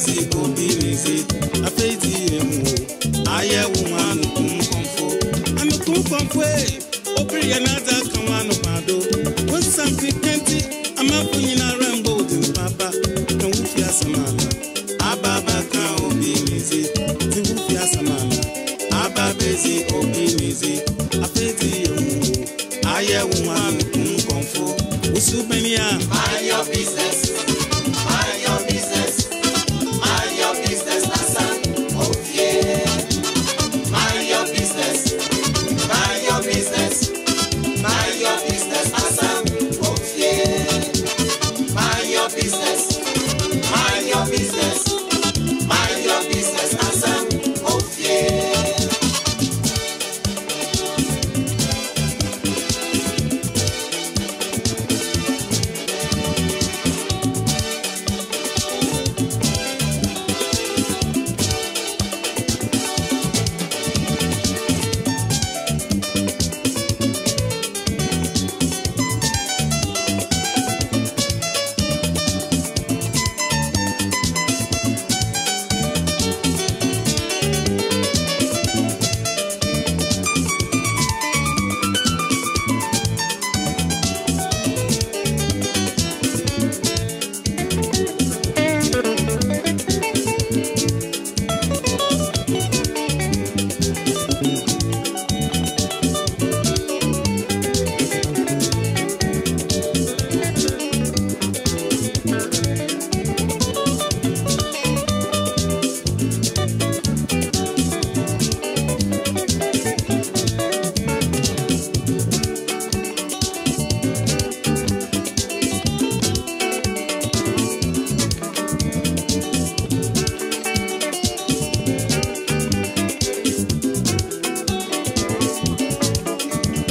ezigbo mmiri fe afe iti emu ayẹwo nwanu kun kọmfo ami kun kọmfo e obìnrin yẹn n'ada kan wanu pàdó wọn sàn fi kẹntì amakunyin ara ń gbọ òdì pápá na wúfi asamala ababa kan obìnrin fe ti wúfi asamala ababezi obìnrin fe afe iti emu ayẹwo nwanu kun kọmfo usubẹni a.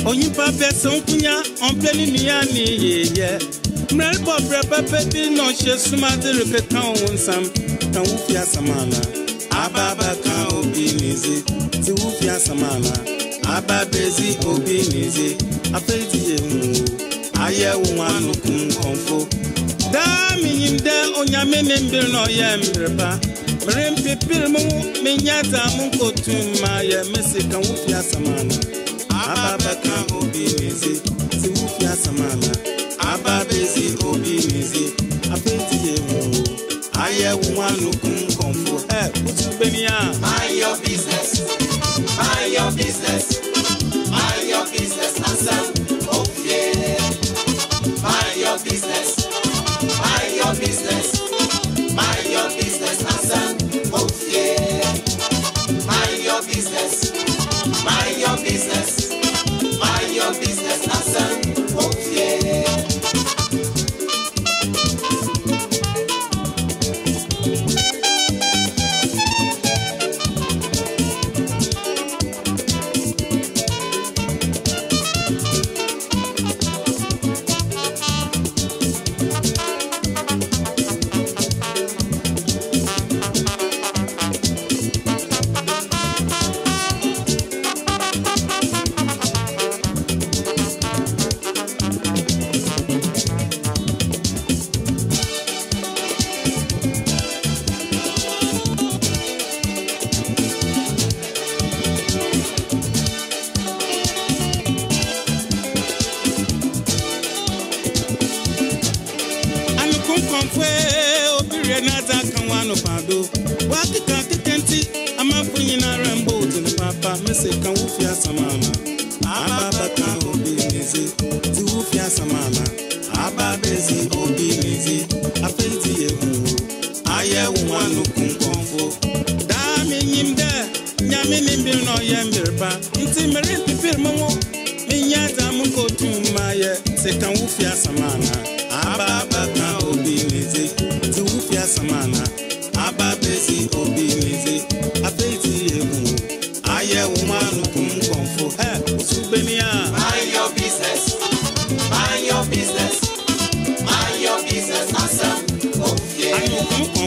onyimpa bɛsɛ nkunya ɔnpɛni niya ni yeyɛ mmerɛ bɔbrɛ pɛpɛ bi na ɔhyɛ suma de rekeka wo nsam na wofi asamana aba bɛka obi nizi ti wofi asamana aba bezi obi nizi afei ti yɛ hu ayɛ wo anokun kɔnfo daa menyim dɛ onyame ne mbere na ɔyɛ mmereba merempepere mu menyɛ daa mo nkɔtum ma yɛ mesi ka wofi asamana ababaka obi n'eze tiwufi asamala ababezi obi n'eze afẹ́ntìyẹ̀ wọ̀ ayẹwo wọn nùkọ́. amamfue obiri n'ata aka nwa nụpado wakịka nkịta ntị na nyinara mgbe otu na papa mese ka nwụfịa samala ababata obi n'ezi ti nwụfịa samala ababezi obi n'ezi afọ ntị ya ekwuru ayẹwo wọn nukwu nkọnkọ daami nyim dẹ mbiri na ọyẹ mbiriba nti mmiri mma